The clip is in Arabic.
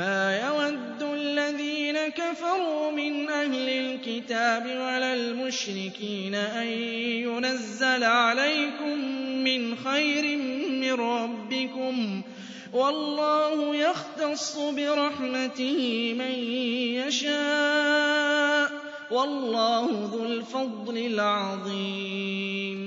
مَا يَوَدُّ الَّذِينَ كَفَرُوا مِنْ أَهْلِ الْكِتَابِ وَلَا الْمُشْرِكِينَ أَن يُنَزَّلَ عَلَيْكُم مِّنْ خَيْرٍ مِّن رَّبِّكُمْ وَاللَّهُ يَخْتَصُّ بِرَحْمَتِهِ مَن يَشَاءُ وَاللَّهُ ذُو الْفَضْلِ الْعَظِيمِ